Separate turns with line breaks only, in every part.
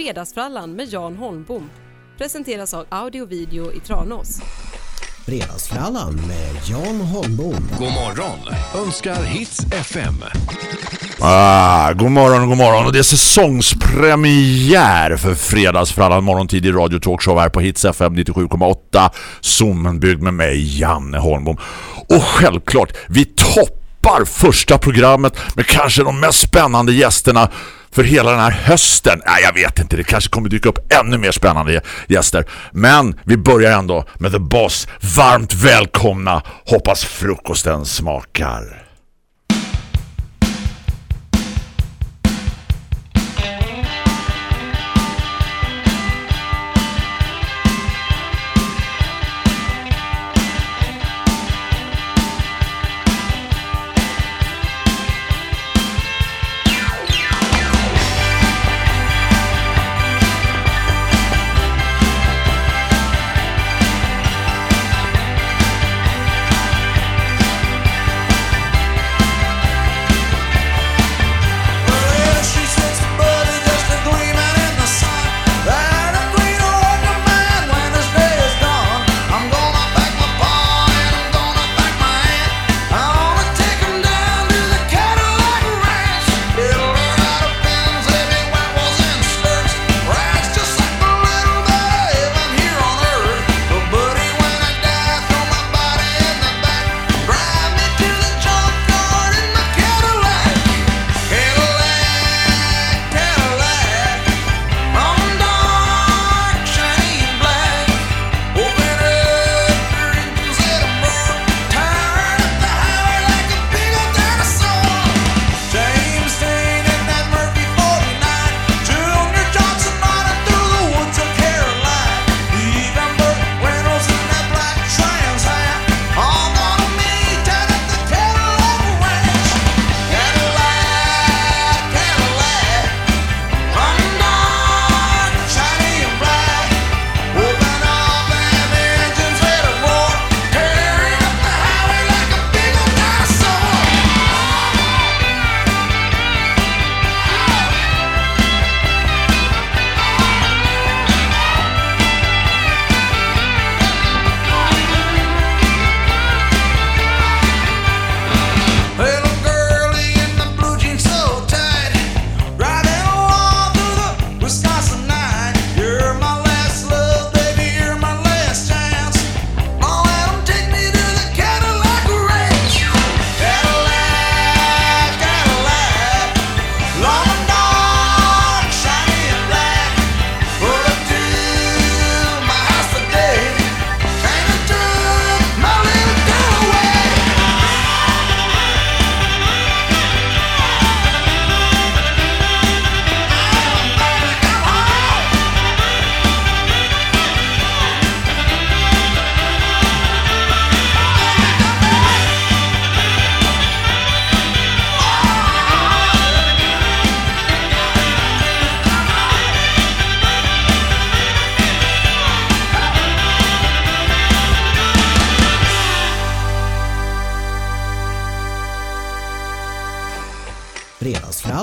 Fredagsfrallan med Jan Holmbom presenteras av Audio Video i Tranås.
Fredagsfrallan med Jan Holmbom.
God morgon önskar Hits FM.
Ah, god morgon, god morgon. Och det är säsongspremiär för fredagsfrallan morgontid i Radio Talkshow här på Hits FM 97,8. Zoomen byggd med mig, Janne Holmbom. Och självklart, vi toppar första programmet med kanske de mest spännande gästerna för hela den här hösten. Nej, jag vet inte. Det kanske kommer dyka upp ännu mer spännande gäster. Men vi börjar ändå med The Boss. Varmt välkomna. Hoppas frukosten smakar.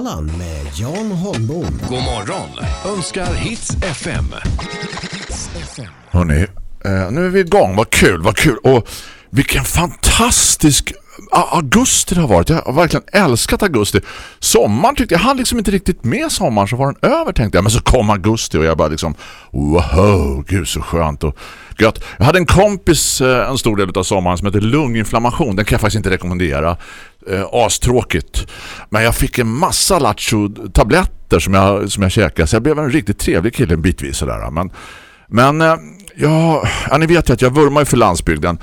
Fredagsfrallan med Jan Holmbom.
God morgon önskar Hits FM.
Hörrni, eh, nu är vi igång. Vad kul, vad kul. Och vilken fantastisk augusti det har varit. Jag har verkligen älskat augusti. Sommaren tyckte jag, han liksom inte riktigt med sommaren så var den över tänkte jag. Men så kom augusti och jag bara liksom, wow, gud så skönt och gött. Jag hade en kompis eh, en stor del av sommaren som heter lunginflammation. Den kan jag faktiskt inte rekommendera. Eh, astråkigt. Men jag fick en massa lattjo-tabletter som jag, som jag käkade. Så jag blev en riktigt trevlig kille en bitvis sådär. Men, men eh, ja, ja, ni vet ju att jag vurmar för landsbygden.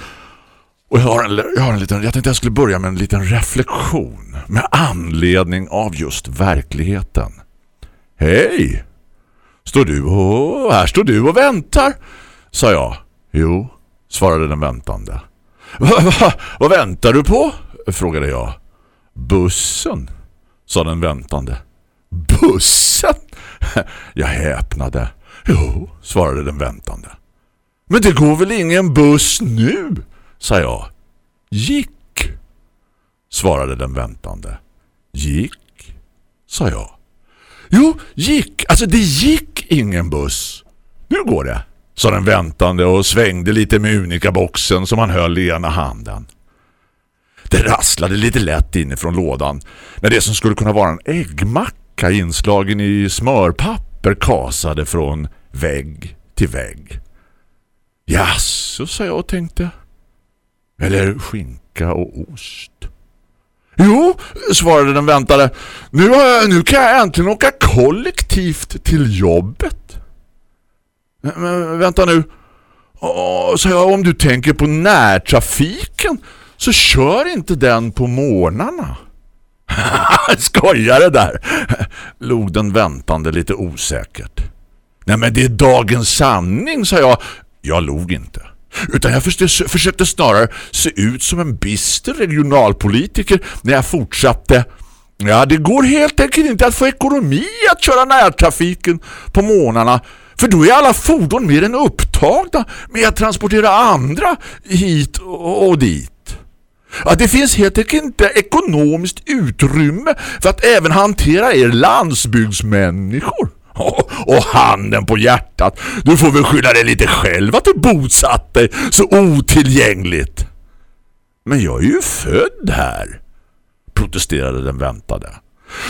Och jag har, en, jag har en liten, jag tänkte jag skulle börja med en liten reflektion med anledning av just verkligheten. Hej! Står du och, här står du och väntar, sa jag. Jo, svarade den väntande. Va, va, vad väntar du på? Frågade jag. Bussen, sa den väntande. Bussen? Jag häpnade. Jo, svarade den väntande. Men det går väl ingen buss nu? sa jag. Gick, svarade den väntande. Gick, sa jag. Jo, gick. Alltså det gick ingen buss. Nu går det, sa den väntande och svängde lite med unikaboxen som han höll i ena handen. Det rasslade lite lätt inifrån lådan när det som skulle kunna vara en äggmacka inslagen i smörpapper kasade från vägg till vägg. Jaså, sa jag och tänkte. Eller skinka och ost. Jo, svarade den väntade. Nu, nu kan jag äntligen åka kollektivt till jobbet. Men vänta nu. Åh, sa jag, om du tänker på närtrafiken så kör inte den på morgnarna. Skojare där, log den väntande lite osäkert. Nej men det är dagens sanning, sa jag. Jag log inte. Utan jag försökte snarare se ut som en bister regionalpolitiker när jag fortsatte. Ja, det går helt enkelt inte att få ekonomi att köra närtrafiken på månaderna. För då är alla fordon mer än upptagna med att transportera andra hit och dit. Att det finns helt enkelt inte ekonomiskt utrymme för att även hantera er landsbygdsmänniskor. Och handen på hjärtat, du får väl skylla dig lite själv att du bosatt dig så otillgängligt. Men jag är ju född här, protesterade den väntade.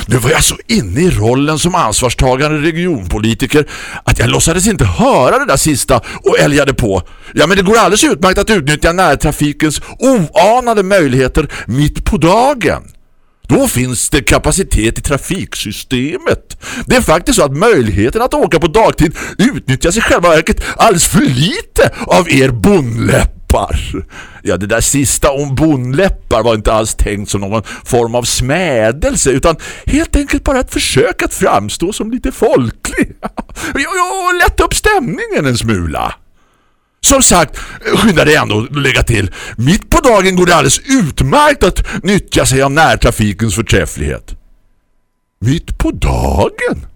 Nu var jag så inne i rollen som ansvarstagande regionpolitiker att jag låtsades inte höra det där sista och älgade på. Ja men det går alldeles utmärkt att utnyttja närtrafikens oanade möjligheter mitt på dagen. Då finns det kapacitet i trafiksystemet. Det är faktiskt så att möjligheten att åka på dagtid utnyttjas i själva verket alldeles för lite av er bondläppar. Ja, det där sista om bondläppar var inte alls tänkt som någon form av smädelse utan helt enkelt bara ett försök att framstå som lite folklig. Och lätta upp stämningen en smula. Som sagt, skynda dig ändå att lägga till. Mitt på dagen går det alldeles utmärkt att nyttja sig av närtrafikens förträfflighet. Mitt på dagen?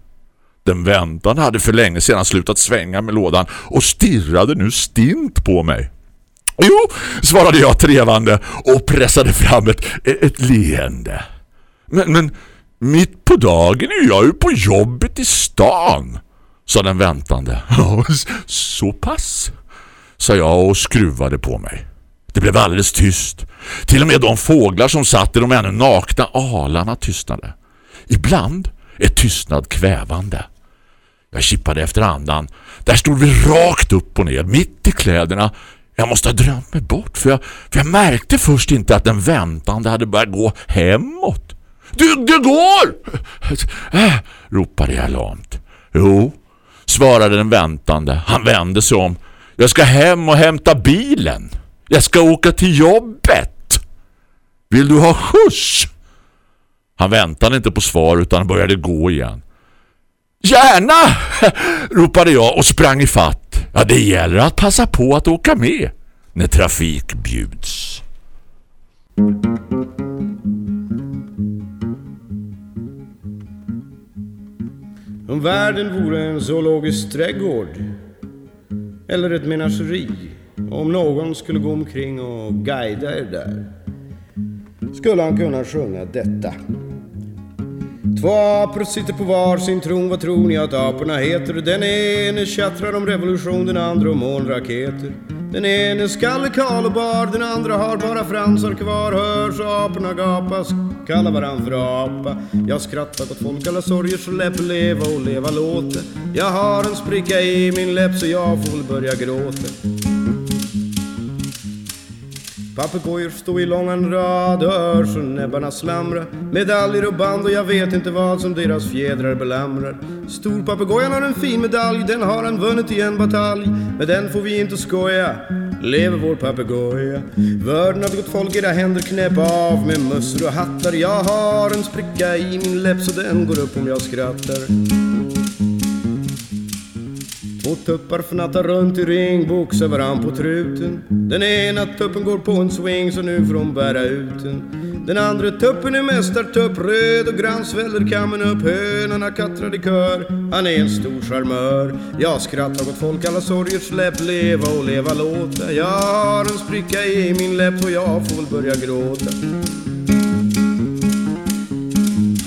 Den väntande hade för länge sedan slutat svänga med lådan och stirrade nu stint på mig. Jo, svarade jag trevande och pressade fram ett, ett leende. Men, men mitt på dagen är jag ju på jobbet i stan, sa den väntande. Så pass sa jag och skruvade på mig. Det blev alldeles tyst. Till och med de fåglar som satt i de ännu nakna alarna tystnade. Ibland är tystnad kvävande. Jag kippade efter andan. Där stod vi rakt upp och ner, mitt i kläderna. Jag måste ha drömt mig bort för jag, för jag märkte först inte att den väntande hade börjat gå hemåt. Du, du går! Äh, ropade jag lamt. Jo, svarade den väntande. Han vände sig om. Jag ska hem och hämta bilen. Jag ska åka till jobbet. Vill du ha skjuts? Han väntade inte på svar utan började gå igen. Gärna! ropade jag och sprang i fatt. Ja, det gäller att passa på att åka med när trafik bjuds.
Om världen vore en zoologisk trädgård eller ett menageri. Om någon skulle gå omkring och guida er där skulle han kunna sjunga detta. Två apor sitter på var sin tron, vad tror ni att aporna heter? Den ene tjattrar om revolution, den andra om månraketer. Den ene skalle kal och bar, den andra har bara fransar kvar. Hörs aporna gapas, kalla varann för apa. Jag skrattar åt folk alla sorger så läpp leva och leva låter. Jag har en spricka i min läpp så jag får väl börja gråta. Papegojor stå i långan rad, så näbbarna slamra. Medaljer och band och jag vet inte vad som deras fjädrar belamrar. Storpapegojan har en fin medalj, den har han vunnit i en batalj. Med den får vi inte skoja, lever vår papegoja. Vörden av gott folk, era händer knäpp av med mössor och hattar. Jag har en spricka i min läpp så den går upp om jag skrattar. Två tuppar fnattar runt i ring, boxar varann på truten. Den ena tuppen går på en swing så nu får hon bära ut den. Den andra tuppen är mästartupp, röd och grann sväller kammen upp. Hönorna kattrar i kör, han är en stor charmör. Jag skrattar åt folk, alla sorger släpp, leva och leva låta. Jag har en spricka i min läpp och jag får väl börja gråta.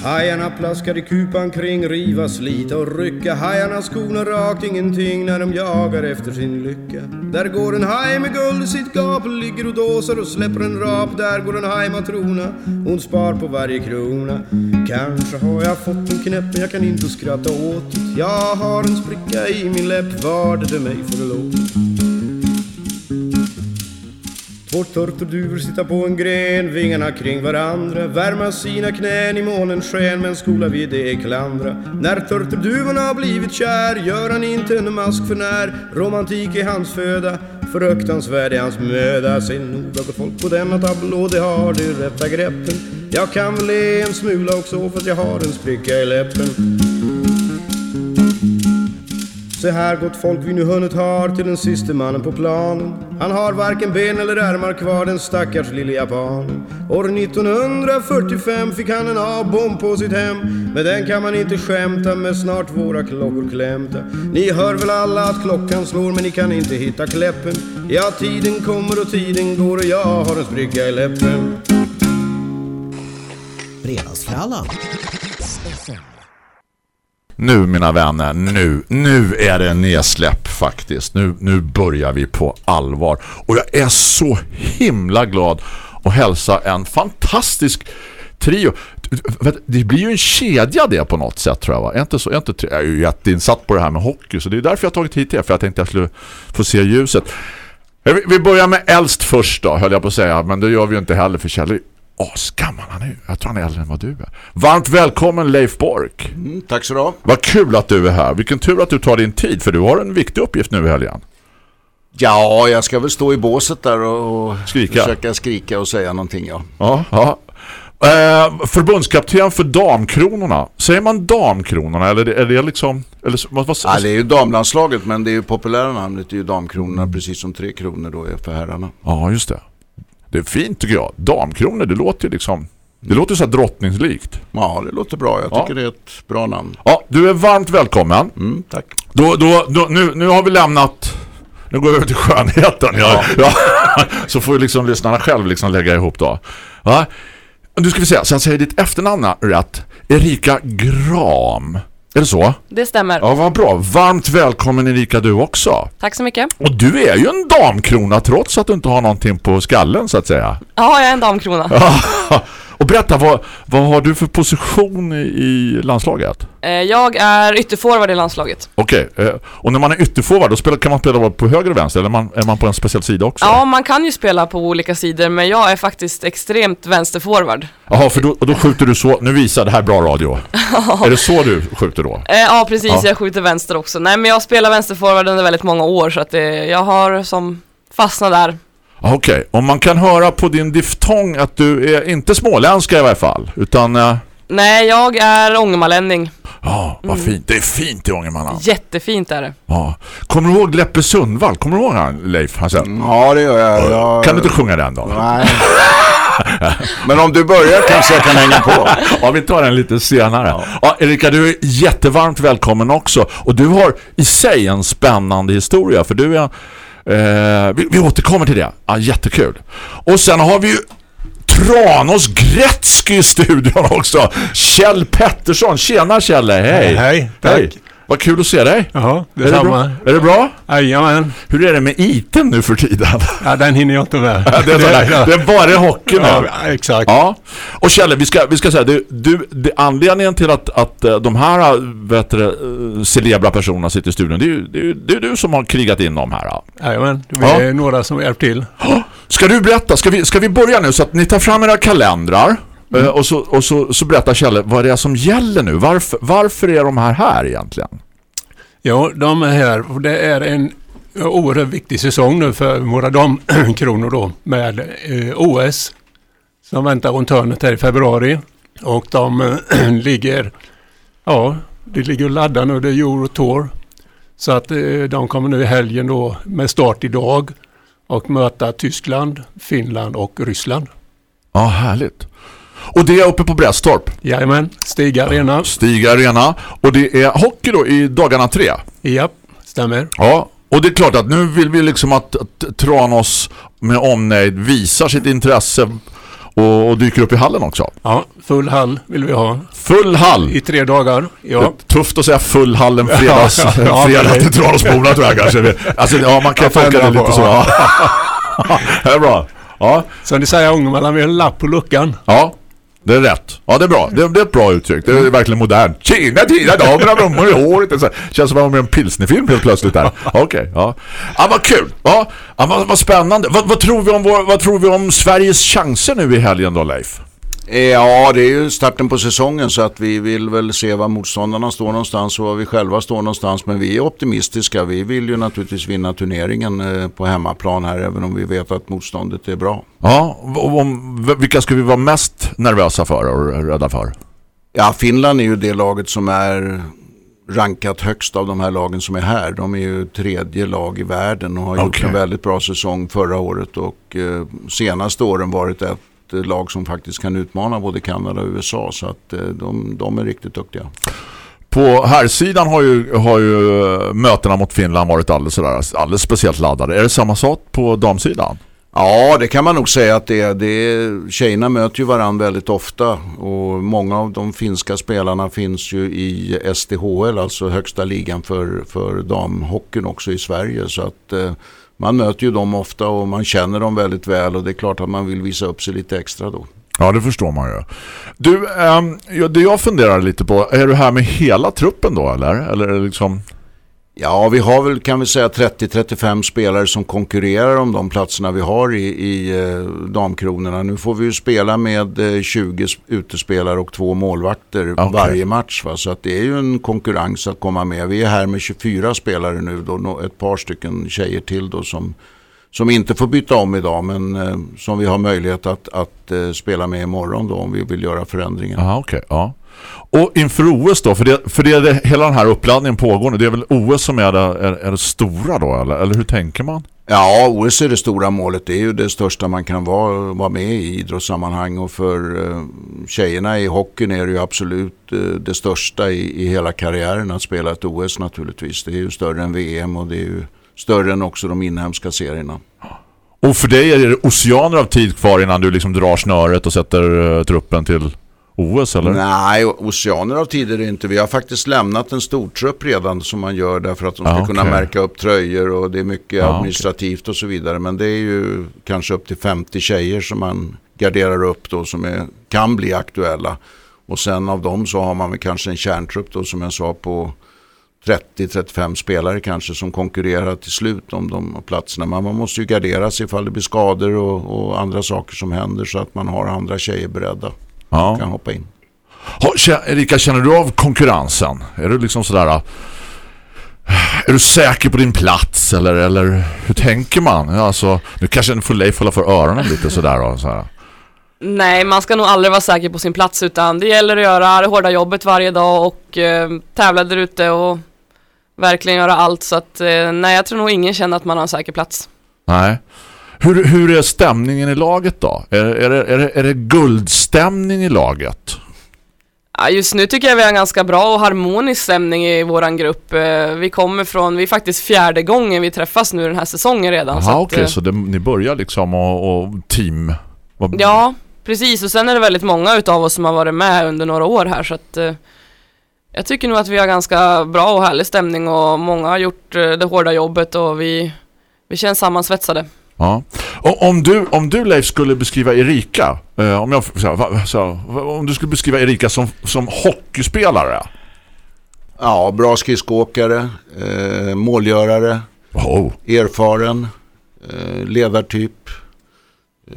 Hajarna plaskar i kupan kring, riva, slita och rycka. Hajarna skonar rakt ingenting när de jagar efter sin lycka. Där går en haj med guld i sitt gap, ligger och dåsar och släpper en rap. Där går en hajmatrona, hon spar på varje krona. Kanske har jag fått en knäpp, men jag kan inte skratta åt det. Jag har en spricka i min läpp, var det mig förlåt. Vår turturduvor sitta på en gren, vingarna kring varandra. Värma sina knän i månens sken, men skola vi det klandra. När turturduvorna har blivit kär gör han inte en mask för när. Romantik är hans föda, fruktansvärd är hans möda. Se noga gott folk på denna tablå, de har de rätta greppen. Jag kan väl le en smula också, för att jag har en spricka i läppen. Se här gott folk vi nu hunnit har till den siste mannen på planen Han har varken ben eller ärmar kvar den stackars lille japanen År 1945 fick han en A-bomb på sitt hem. Men den kan man inte skämta med snart våra klockor klämta. Ni hör väl alla att klockan slår men ni kan inte hitta kläppen. Ja tiden kommer och tiden går och jag har en spricka i läppen.
Fredagsfrallan.
Nu mina vänner, nu, nu är det nedsläpp faktiskt. Nu, nu börjar vi på allvar. Och jag är så himla glad att hälsa en fantastisk trio. Det blir ju en kedja det på något sätt tror jag va? Är inte så, är inte, jag är ju jätteinsatt på det här med hockey så det är därför jag har tagit hit er för jag tänkte att jag skulle få se ljuset. Eh, vi börjar med äldst först då, höll jag på att säga. Men det gör vi ju inte heller för Kjell asgammal han är. Jag tror han är äldre än vad du är. Varmt välkommen Leif Bork.
Mm, tack så du
Vad kul att du är här. Vilken tur att du tar din tid för du har en viktig uppgift nu i helgen.
Ja, jag ska väl stå i båset där och, och
Skrika.
försöka skrika och säga någonting, ja.
Ja, ja. Eh, förbundskapten för damkronorna. Säger man damkronorna eller är det liksom eller vad, vad,
Ja, det är ju damlandslaget men det är ju populära namnet det är ju damkronorna precis som tre kronor då är för herrarna.
Ja, just det. Det är fint tycker jag. Damkronor, det låter ju liksom det låter så här drottningslikt.
Ja, det låter bra. Jag tycker
Ja.
det är ett bra namn.
Ja, du är varmt välkommen.
Mm, tack.
Då, då, då, nu, nu har vi lämnat nu går vi över till skönheten. Ja. Ja. Så får ju liksom lyssnarna själv liksom lägga ihop då. Ja. Du ska vi säga, så jag säger ditt efternamn rätt. Erika Gram. Är det så?
Det stämmer.
Ja, vad bra. Varmt välkommen Erika du också.
Tack så mycket.
Och du är ju en damkrona trots att du inte har någonting på skallen så att säga.
Ja, jag är en damkrona.
Och berätta, vad, vad har du för position i, i landslaget?
Eh, Jag är ytterforward i landslaget.
Okej, eh, och när man är ytterforward då spelar, kan man spela på höger och vänster eller är man, är man på en speciell sida också?
Ja, man kan ju spela på olika sidor, men jag är faktiskt extremt vänsterforward.
Jaha, för då, och då skjuter du så, nu visar det här bra radio. är det så du skjuter då?
Eh, Ja, precis.
Ja.
Jag skjuter vänster också. Nej, men jag spelar vänsterforward under väldigt många år, så att det, jag har som fastnat där.
Okej, om man kan höra på din diftong att du är inte småländska i varje fall, utan
Nej, jag är ångermanlänning.
ja, vad fint. Det är fint i Ångermanland.
Jättefint är det.
Ja. Kommer du ihåg Leppe Sundvall? Kommer du ihåg han, Leif? Han sa,
Ja, det gör jag. jag...
Kan du inte sjunga den då?
Nej. men om du börjar kanske jag kan hänga på.
Ja, vi tar den lite senare. Ja. Erika, du är jättevarmt välkommen också. Och du har i sig en spännande historia. För du är... Eh, vi, vi återkommer till det. Ja, jättekul. Och sen har vi ju Tranås Gretzky i studion också. Kjell Pettersson. Tjena Kjell, hej.
Hej, tack.
Hej. Vad kul att se dig. Är det, bra?
detsamma.
är det bra?
Jajamän.
Hur är det med iten nu för tiden?
Ja, den hinner jag inte med.
det, är sådär, det är bara hockey nu.
Ja, exakt.
Ja, och Kjelle, vi ska, vi ska säga, du, du, det, anledningen till att, att eh, de här vet du, eh, celebra personerna sitter i studion, det är ju det är, det är du som har krigat in dem här. ja.
Jajamän, vi
Ja.
är några som hjälpt till.
Ska du berätta, ska vi, ska vi börja nu så att ni tar fram era kalendrar
Mm.
eh, och, så, och så, så berättar Kjelle vad det är som gäller nu. Varför, varför är de här här egentligen?
Ja, de är här det är en oerhört viktig säsong nu för våra damkronor då med eh, OS som väntar runt hörnet här i februari. Och de eh, ligger, ja, det ligger och laddar nu, det är Euro Tour. Så att eh, de kommer nu i helgen då med start idag och möta Tyskland, Finland och Ryssland.
Ja, härligt. Och det är uppe på Brästorp,
Jajamän, Stig Arena.
Stig Arena. Och det är hockey då i dagarna tre.
Japp, stämmer.
Ja, och det är klart att nu vill vi liksom att, att Tranås med omnejd visar sitt intresse och, och dyker upp i hallen också.
Ja, full hall vill vi ha
Full hall!
i tre dagar. Ja,
Det Tufft att säga full hall en fredags,
Ja, ja, ja,
fredag
det-
till Tranåsborna tror jag kanske. Alltså, ja, man kan tolka det lite
på,
så.
ja.
Det är bra. Ja,
som ni säger ungdomarna, vi har en lapp på luckan.
ja. Det är rätt. Ja, det är bra. Det är, det är ett bra uttryck. Det är verkligen modernt. Tjena, tjena, damerna, blommor i håret. Så här. Känns som att man är med en pilsnerfilm helt plötsligt där. Okej, ja. Ja, vad kul. Ja vad, vad spännande. Vad, vad, tror vi om vår, vad tror vi om Sveriges chanser nu i helgen då, Leif?
Eh, Ja, det är ju starten på säsongen så att vi vill väl se var motståndarna står någonstans och var vi själva står någonstans. Men vi är optimistiska. Vi vill ju naturligtvis vinna turneringen eh, på hemmaplan här även om vi vet att motståndet är bra.
Ja, och om, vilka ska vi vara mest nervösa för och rädda för?
Ja, Finland är ju det laget som är rankat högst av de här lagen som är här. De är ju tredje lag i världen och har gjort
Okej.
en väldigt bra säsong förra året och eh, senaste åren varit ett eh, lag som faktiskt kan utmana både Kanada och USA så att eh, de, de är riktigt duktiga.
På här sidan har ju, har ju eh, mötena mot Finland varit alldeles, sådär, alldeles speciellt laddade. Är det samma sak på damsidan?
Ja, det kan man nog säga att det är. Det är tjejerna möter ju varandra väldigt ofta och många av de finska spelarna finns ju i SDHL, alltså högsta ligan för, för damhockeyn också i Sverige. Så att man möter ju dem ofta och man känner dem väldigt väl och det är klart att man vill visa upp sig lite extra då.
Ja, det förstår man ju. Du, ehm, det jag funderar lite på, är du här med hela truppen då eller? Eller är det liksom...
Ja, vi har väl kan vi säga 30-35 spelare som konkurrerar om de platserna vi har i, i eh, damkronorna. Nu får vi ju spela med eh, 20 s- utespelare och två målvakter
Okej.
varje match. Va? Så att det är ju en konkurrens att komma med. Vi är här med 24 spelare nu då, ett par stycken tjejer till då som, som inte får byta om idag men eh, som vi har möjlighet att, att eh, spela med imorgon då om vi vill göra förändringar.
Aha, okej, ja. Och inför OS då, för det, för det, är det hela den här uppladdningen pågår nu, det är väl OS som är det, är, är det stora då, eller, eller hur tänker man?
Ja, OS är det stora målet. Det är ju det största man kan vara, vara med i idrottssammanhang. Och för eh, tjejerna i hockeyn är det ju absolut eh, det största i, i hela karriären att spela ett OS naturligtvis. Det är ju större än VM och det är ju större än också de inhemska serierna.
Och för dig är det oceaner av tid kvar innan du liksom drar snöret och sätter eh, truppen till OS, eller?
Nej, oceaner av tider är det inte. Vi har faktiskt lämnat en stortrupp redan som man gör därför att de ska
Ja,
kunna märka upp tröjor och det är mycket
okej.
administrativt och så vidare. Men det är ju kanske upp till 50 tjejer som man garderar upp då som är, kan bli aktuella. Och sen av dem så har man väl kanske en kärntrupp då som jag sa på 30-35 spelare kanske som konkurrerar till slut om de platserna. Men man måste ju gardera sig ifall det blir skador och, och andra saker som händer så att man har andra tjejer beredda
Ja.
kan hoppa in.
Ha, Erika, känner du av konkurrensen? Är du liksom sådär... äh, Är du säker på din plats? Eller, eller hur tänker man? Ja, Alltså, nu kanske en får Leif hålla för öronen lite sådär. Och sådär.
Nej, man ska nog aldrig vara säker på sin plats utan det gäller att göra det hårda jobbet varje dag och eh, tävla där ute och verkligen göra allt så att eh, nej, jag tror nog ingen känner att man har en säker plats.
Nej. Hur, hur är stämningen i laget då? Är, är, det, är, det, är det guldstämning i laget?
Ja, just nu tycker jag vi har en ganska bra och harmonisk stämning i våran grupp. Eh, vi kommer från, vi är faktiskt fjärde gången vi träffas nu den här säsongen redan. så
Jaha,
att,
okej.
eh,
Så det, ni börjar liksom och, och team... Vad-
Ja, precis. Och sen är det väldigt många utav oss som har varit med under några år här så att eh, jag tycker nog att vi har ganska bra och härlig stämning och många har gjort det hårda jobbet och vi, vi känns sammansvetsade.
Ja. Och om du, om du Leif skulle beskriva Erika, eh, om, jag, så, om du skulle beskriva Erika som, som hockeyspelare.
Ja, bra skridskoåkare, eh, målgörare,
Oh.
erfaren, eh, ledartyp. Eh,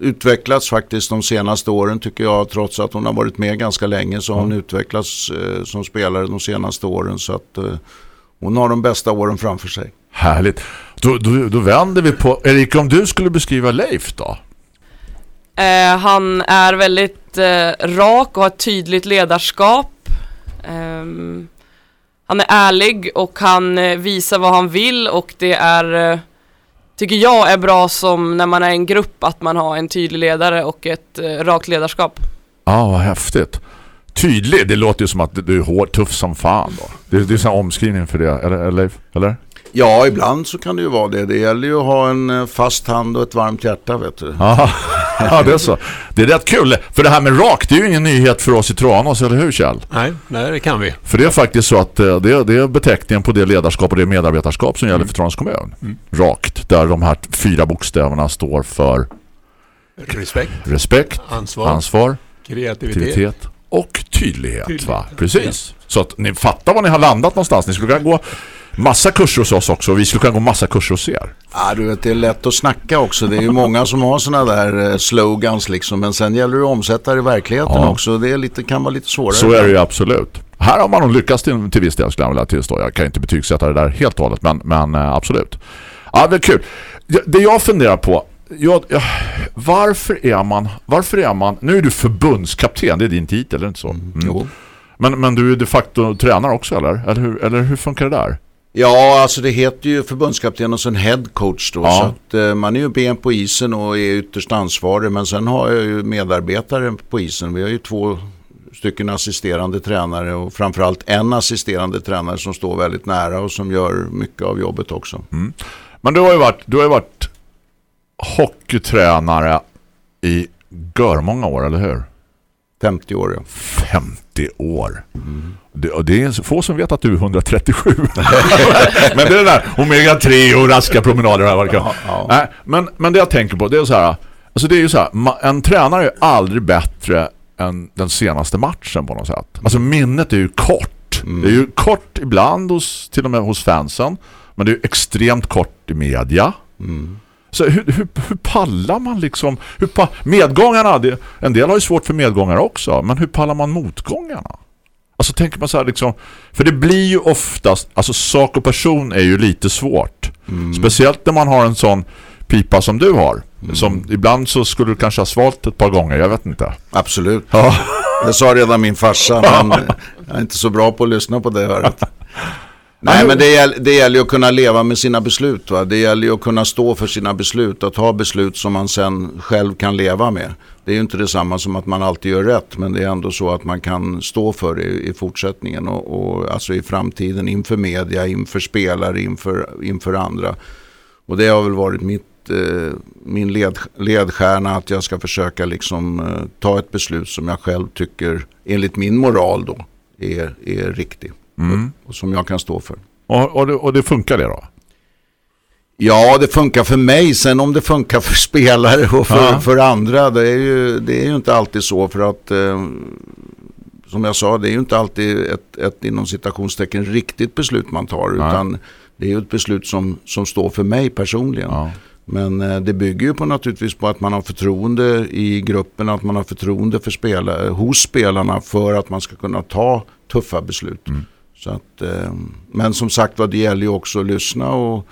utvecklats faktiskt de senaste åren tycker jag. Trots att hon har varit med ganska länge så har hon utvecklats eh, som spelare de senaste åren. Så att eh, hon har de bästa åren framför sig.
Härligt. Då, då, då vänder vi på... Erika, om du skulle beskriva Leif då?
Eh, han är väldigt eh, rak och har ett tydligt ledarskap. Ehm, han är ärlig och han eh, visar vad han vill och det är, eh, tycker jag är bra som när man är en grupp att man har en tydlig ledare och ett eh, rakt ledarskap.
Ja, ah, vad häftigt. Tydlig, det låter ju som att du är hård, tuff som fan då. Det, det är en omskrivning för det, eller? Eller?
Ja, ibland så kan det ju vara det. Det gäller ju att ha en eh, fast hand och ett varmt hjärta vet du.
Ja, Ja, det är så. Det är rätt kul. För det här med rak, det är ju ingen nyhet för oss i Tranås, eller hur Kjell?
Nej, nej, det kan vi.
För det är faktiskt så att eh, det är, det är beteckningen på det ledarskap och det medarbetarskap som gäller för Tranås kommun. Rakt, där de här fyra bokstäverna står för
Respekt,
respekt,
ansvar,
ansvar,
kreativitet.
aktivitet och tydlighet.
Tydlighet.
Va? Precis. Så att ni fattar var ni har landat någonstans. Ni skulle kunna gå massa kurser hos oss också vi skulle kunna gå massa kurser hos er.
Ja, du vet, det är lätt att snacka också. Det är ju många som har sådana där eh, slogans liksom. Men sen gäller det att omsätta det i verkligheten
Ja.
också. Det är lite, kan vara lite svårare.
Så är det ju absolut. Här har man nog lyckats till, till viss del skulle jag vilja tillstå. Jag kan inte betygsätta det där helt och hållet, men, men eh, absolut. Ja, det är kul. Det, det jag funderar på, jag, jag, varför är man, varför är man, nu är du förbundskapten, det är din titel, eller inte så? Mm.
Jo.
Men, men du är de facto tränare också, eller? Eller hur, eller hur funkar det där?
Ja, alltså det heter ju förbundskapten och sen head coach då.
Ja.
Så att, eh, man är ju ben på isen och är ytterst ansvarig. Men sen har jag ju medarbetare på isen. Vi har ju två stycken assisterande tränare och framförallt en assisterande tränare som står väldigt nära och som gör mycket av jobbet också.
Men du har ju varit, du har varit hockeytränare i görmånga år, eller hur?
50 år ja.
50 år. Det, och det är få som vet att du är 137. men det är det där omega-3 och raska promenader. Här, kan.
ja.
Nej, men, men det jag tänker på det är så här. Alltså det är ju så här. En tränare är aldrig bättre än den senaste matchen på något sätt. Alltså minnet är ju kort. Det är ju kort ibland hos, till och med hos fansen. Men det är ju extremt kort i media. Så hur, hur, hur pallar man liksom hur pa medgångarna, det, en del har ju svårt för medgångar också, men hur pallar man motgångarna? Alltså tänker man så här liksom, för det blir ju oftast, alltså sak och person är ju lite svårt. Speciellt när man har en sån pipa som du har. Som ibland så skulle du kanske ha svalt ett par gånger, jag vet inte.
Absolut.
Ja.
Det sa redan min farsa, men jag är inte så bra på att lyssna på det örat. Nej, men det gäller, det gäller ju att kunna leva med sina beslut. Va? Det gäller ju att kunna stå för sina beslut. Att ha beslut som man sen själv kan leva med. Det är ju inte detsamma som att man alltid gör rätt. Men det är ändå så att man kan stå för det i, i fortsättningen. Och, och alltså i framtiden inför media, inför spelare, inför, inför andra. Och det har väl varit mitt, eh, min led, ledstjärna att jag ska försöka liksom eh, ta ett beslut som jag själv tycker enligt min moral då är, är riktig. Och, och som jag kan stå för.
Och, och, det, och det funkar det då?
Ja, det funkar för mig. Sen om det funkar för spelare och för,
Ja.
för andra, det är, ju, det är ju inte alltid så. För att, eh, som jag sa, det är ju inte alltid ett, ett inom citationstecken riktigt beslut man tar.
Nej.
Utan det är ju ett beslut som, som står för mig personligen.
Ja.
Men eh, det bygger ju på naturligtvis på att man har förtroende i gruppen, att man har förtroende för spelare, hos spelarna för att man ska kunna ta tuffa beslut. Så att, eh, men som sagt vad det gäller ju också att lyssna och,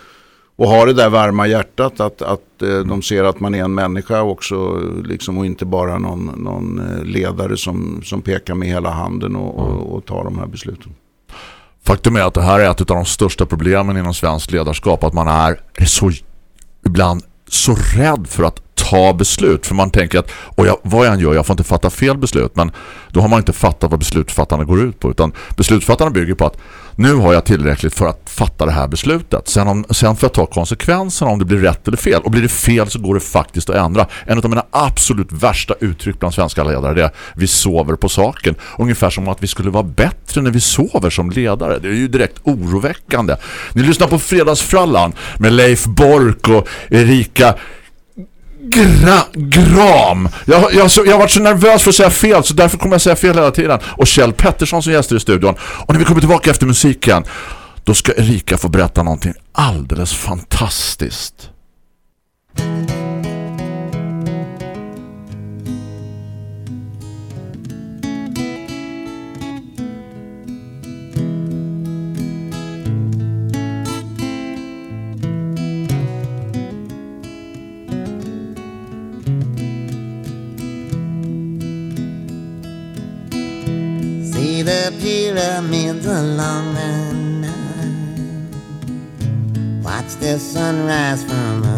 och ha det där varma hjärtat att, att eh, de ser att man är en människa också liksom, och inte bara någon, någon eh, ledare som, som pekar med hela handen och, och, och tar de här besluten.
Faktum är att det här är ett av de största problemen inom svensk ledarskap. Att man är så ibland så rädd för att ta beslut. För man tänker att och jag, vad jag än gör, jag får inte fatta fel beslut. Men då har man inte fattat vad beslutsfattarna går ut på. Utan beslutsfattarna bygger på att nu har jag tillräckligt för att fatta det här beslutet. Sen, om, sen får jag ta konsekvenserna om det blir rätt eller fel. Och blir det fel så går det faktiskt att ändra. En av mina absolut värsta uttryck bland svenska ledare det är vi sover på saken. Ungefär som att vi skulle vara bättre när vi sover som ledare. Det är ju direkt oroväckande. Ni lyssnar på Fredagsfrallan med Leif Bork och Erika Gra Gram. Jag, jag, så, jag har varit så nervös för att säga fel så därför kommer jag säga fel hela tiden. Och Kjell Pettersson som gäster i studion. Och när vi kommer tillbaka efter musiken då ska Erika få berätta någonting alldeles fantastiskt.
Means a the long night. Watch the sunrise from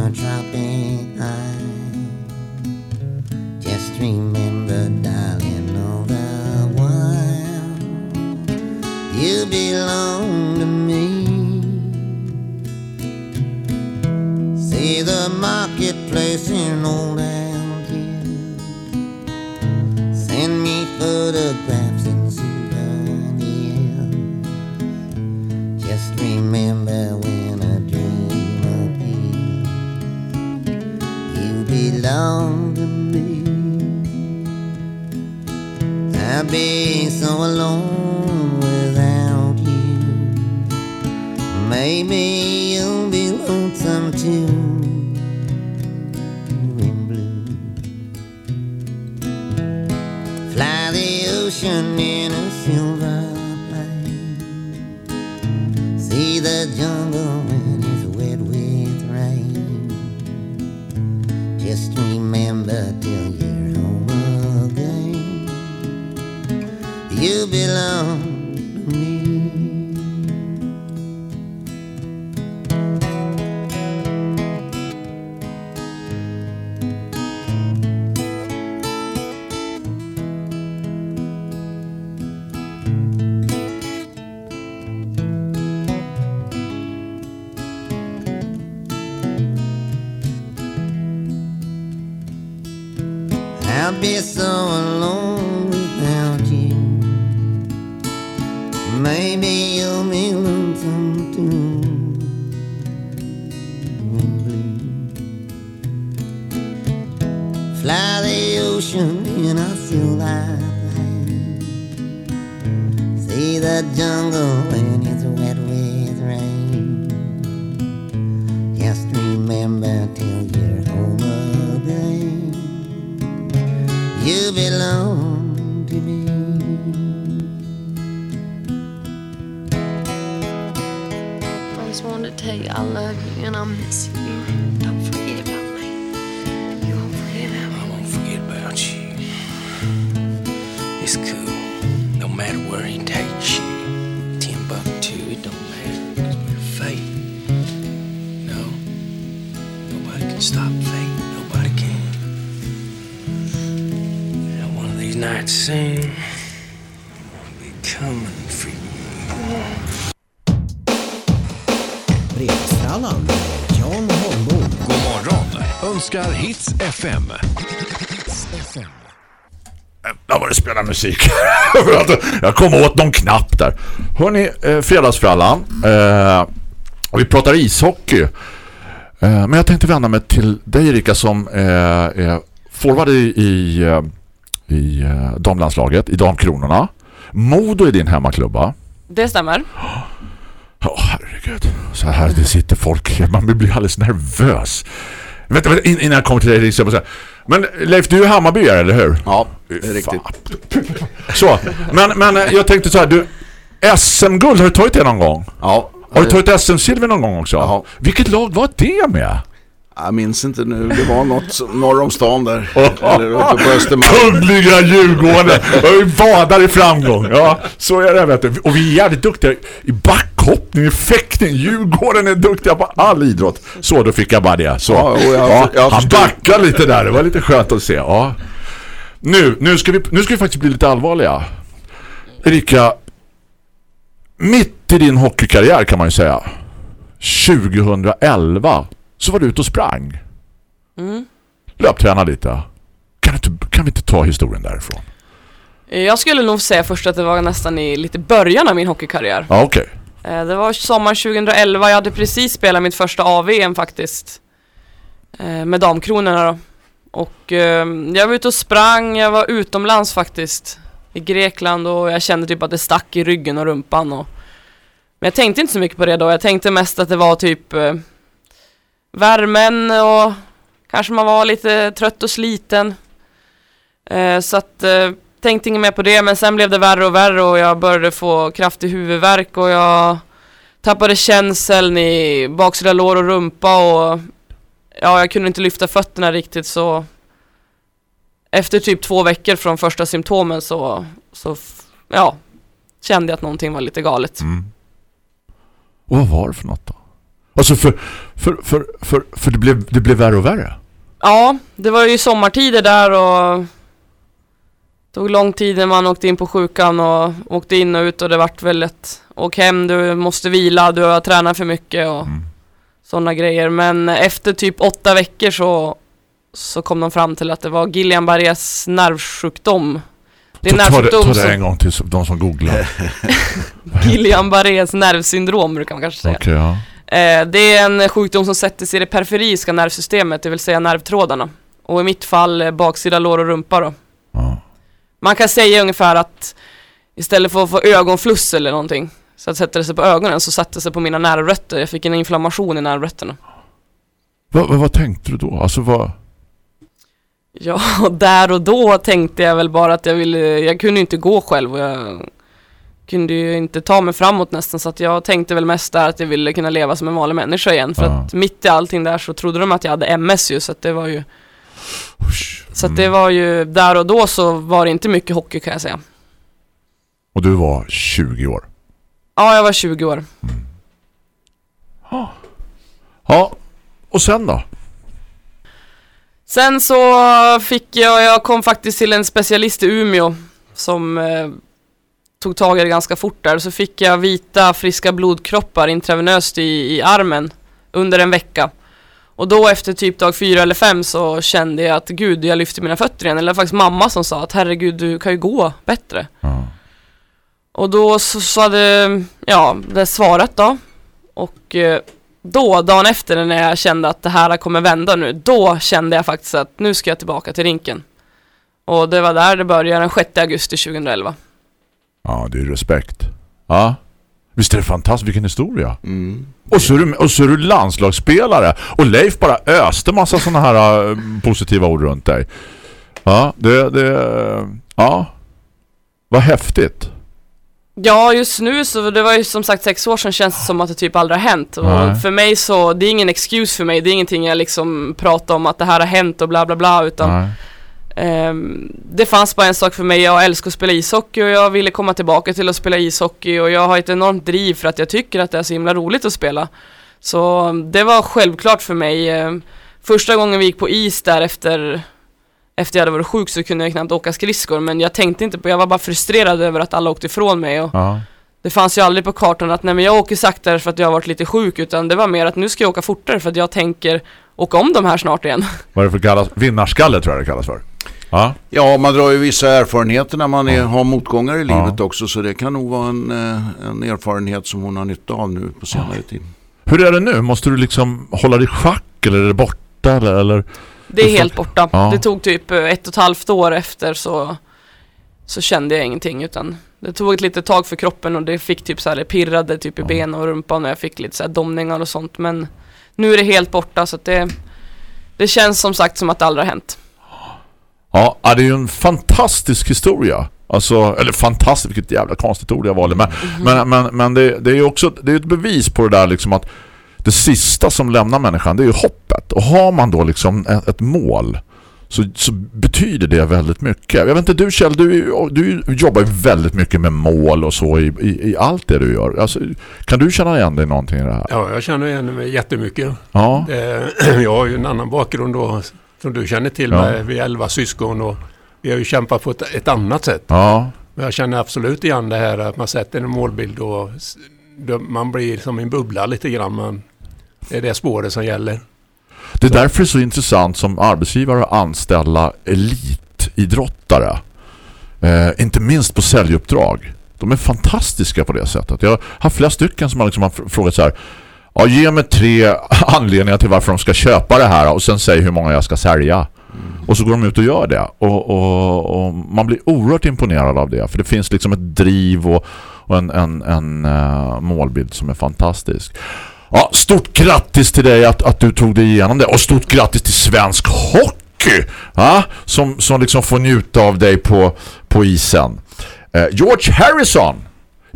ambição jag kom åt någon knapp där. Hörrni, eh, fredagsfrallan. Eh, vi pratar ishockey. Eh, men jag tänkte vända mig till dig Erika som eh, är forward i, i, eh, i eh, damlandslaget, i damkronorna. Modo är din hemmaklubba.
Det stämmer.
Åh herregud. Så här det sitter folk. Man blir alldeles nervös. Vänta, vänta in- innan jag kommer till dig Erika, så jag säga. Men Leif, du är Hammarbyare, eller hur?
Ja, det är riktigt.
Så, men, men jag tänkte så här, du SM-guld, har du tagit det någon gång?
Ja.
Har du tagit SM-silver någon gång också?
Ja.
Vilket lag var det med?
Jag minns inte nu, det var något norr om stan där. Eller uppe på Östermalm.
Kungliga Djurgården! Vi badar i framgång. Ja, så är det vet du. Och vi är jävligt duktiga i backhoppning, i fäktning. Djurgården är duktiga på all idrott. Så, då fick jag bara det. Så.
Ja, jag-
ja,
jag
han backar lite där, det var lite skönt att se. Ja. Nu, nu, ska vi, nu ska vi faktiskt bli lite allvarliga. Erika, mitt i din hockeykarriär kan man ju säga. 2011 så var du ute och sprang.
Mm.
Löpträna lite. Kan, inte, kan vi inte ta historien därifrån?
Jag skulle nog säga först att det var nästan i lite början av min hockeykarriär.
Ja, okej.
Eh, Det var sommar 2011, jag hade precis spelat mitt första AVM faktiskt. Eh, Med damkronorna då. Och eh, jag var ute och sprang, jag var utomlands faktiskt. I Grekland och jag kände typ att det stack i ryggen och rumpan och Men jag tänkte inte så mycket på det då, jag tänkte mest att det var typ eh, Värmen och kanske man var lite trött och sliten. Eh, så att eh, tänkte inget mer på det men sen blev det värre och värre och jag började få kraftig huvudvärk och jag tappade känseln i baksida lår och rumpa och ja, jag kunde inte lyfta fötterna riktigt så efter typ två veckor från första symptomen så, så ja, kände jag att någonting var lite galet.
Mm. Och vad var det för något då? Alltså för, för, för, för, för det, blev, det blev värre och värre.
Ja, det var ju sommartider där och tog lång tid när man åkte in på sjukan och åkte in och ut och det vart väl ett åk hem, du måste vila, du har tränat för mycket och
Mm.
sådana grejer. Men efter typ åtta veckor så, så kom de fram till att det var Guillain-Barrés nervsjukdom Det är en
Ta, ta, det,
nervsjukdom
ta det en gång till de som googlar.
Guillain-Barrés nervsyndrom brukar man kanske säga.
Okej, ja.
Eh, det är en sjukdom som sätter sig i det periferiska nervsystemet, det vill säga nervtrådarna. Och i mitt fall eh, baksida lår och rumpa då.
Ja.
Man kan säga ungefär att istället för att få ögonfluss eller någonting så att sätta det sig på ögonen så satte det sig på mina nervrötter. Jag fick en inflammation i nervrötterna.
Vad, vad, vad tänkte du då? Alltså vad...
Ja, där och då tänkte jag väl bara att jag ville, jag kunde inte gå själv och jag kunde ju inte ta mig framåt nästan så att jag tänkte väl mest där att jag ville kunna leva som en vanlig människa igen för
Ja.
att mitt i allting där så trodde de att jag hade MS ju så att det var ju Så att det var ju, där och då så var det inte mycket hockey kan jag säga.
Och du var 20 år.
Ja, jag var 20 år.
Ja, och sen då?
Sen så fick jag, jag kom faktiskt till en specialist i Umeå som eh, tog tag i det ganska fort där. Så fick jag vita friska blodkroppar intravenöst i, i armen under en vecka. Och då efter typ dag fyra eller fem så kände jag att gud, jag lyfter mina fötter igen. Eller det var faktiskt mamma som sa att herregud, du kan ju gå bättre.
Ja.
Och då så, så hade, ja, det svaret då. Och eh, då, dagen efter när jag kände att det här kommer vända nu, då kände jag faktiskt att nu ska jag tillbaka till rinken. Och det var där det började, den 6 augusti 2011.
Ja, det är respekt. Ja. Visst är det fantastiskt, vilken historia.
Mm.
Och så, är du, och så är du landslagsspelare. Och Leif bara öste massa sådana här äh, positiva ord runt dig. Ja, det, det... Ja. Vad häftigt.
Ja, just nu så, det var ju som sagt sex år sedan känns det som att det typ aldrig har hänt. Och
Nej.
för mig så, det är ingen excuse för mig, det är ingenting jag liksom pratar om att det här har hänt och bla bla bla, utan
Nej.
Ehm, det fanns bara en sak för mig, jag älskar att spela ishockey och jag ville komma tillbaka till att spela ishockey och jag har ett enormt driv för att jag tycker att det är så himla roligt att spela. Så det var självklart för mig. Ehm, första gången vi gick på is där efter, efter jag hade varit sjuk så kunde jag knappt åka skridskor men jag tänkte inte på, jag var bara frustrerad över att alla åkte ifrån mig och
Ja.
det fanns ju aldrig på kartan att nej men jag åker saktare för att jag har varit lite sjuk utan det var mer att nu ska jag åka fortare för att jag tänker åka om de här snart igen.
Vad är det för kallas? Vinnarskalle tror jag det kallas för. Ja.
Ja, man drar ju vissa erfarenheter när man är, har motgångar i
Ja.
livet också. Så det kan nog vara en, eh, en erfarenhet som hon har nytta av nu på senare tid.
Hur är det nu? Måste du liksom hålla dig i schack eller är det borta? Eller?
Det är helt borta.
Ja.
Det tog typ eh, ett och ett halvt år efter så, så kände jag ingenting utan det tog ett litet tag för kroppen och det fick typ så här, det pirrade typ i
Ja.
benen och rumpan och jag fick lite så här domningar och sånt men nu är det helt borta så att det, det känns som sagt som att det aldrig har hänt.
Ja, det är ju en fantastisk historia. Alltså, eller fantastiskt, vilket jävla konstigt ord jag valde. Men, men, men, men det, det är ju också det är ett bevis på det där liksom att det sista som lämnar människan det är ju hoppet. Och har man då liksom ett, ett mål så, så betyder det väldigt mycket. Jag vet inte, du Kjell, du, du jobbar ju väldigt mycket med mål och så i, i, i allt det du gör. Alltså, kan du känna igen dig någonting i det här?
Ja, jag känner igen mig jättemycket.
Ja,
Det, jag har ju en annan bakgrund då, som du känner till.
Ja.
Med, vi är elva syskon och vi har ju kämpat på ett, ett annat sätt.
ja,
Men jag känner absolut igen det här att man sätter en målbild och man blir som en bubbla lite grann. Man, det är det spåret som gäller.
Det är därför det är så intressant som arbetsgivare att anställa elitidrottare. Eh, inte minst på säljuppdrag. De är fantastiska på det sättet. Jag har flera stycken som har, liksom frågat så här. Ja, ge mig tre anledningar till varför de ska köpa det här och sen säg hur många jag ska sälja. Och så går de ut och gör det. Och, och, och man blir oerhört imponerad av det. För det finns liksom ett driv och, och en, en, en eh, målbild som är fantastisk. Ja, stort grattis till dig att, att du tog dig igenom det. Och stort grattis till svensk hockey. Ja, som, som liksom får njuta av dig på, på isen. Eh, George Harrison.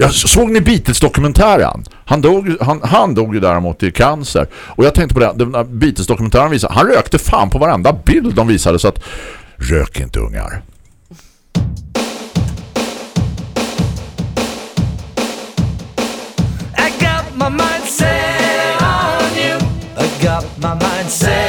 Jag såg ni Beatles-dokumentären? Han dog, han, han dog ju däremot i cancer. Och jag tänkte på det, den Beatles-dokumentären visade, han rökte fan på varenda bild de visade så att rök inte ungar.
I got my mind set on you. I got my mind set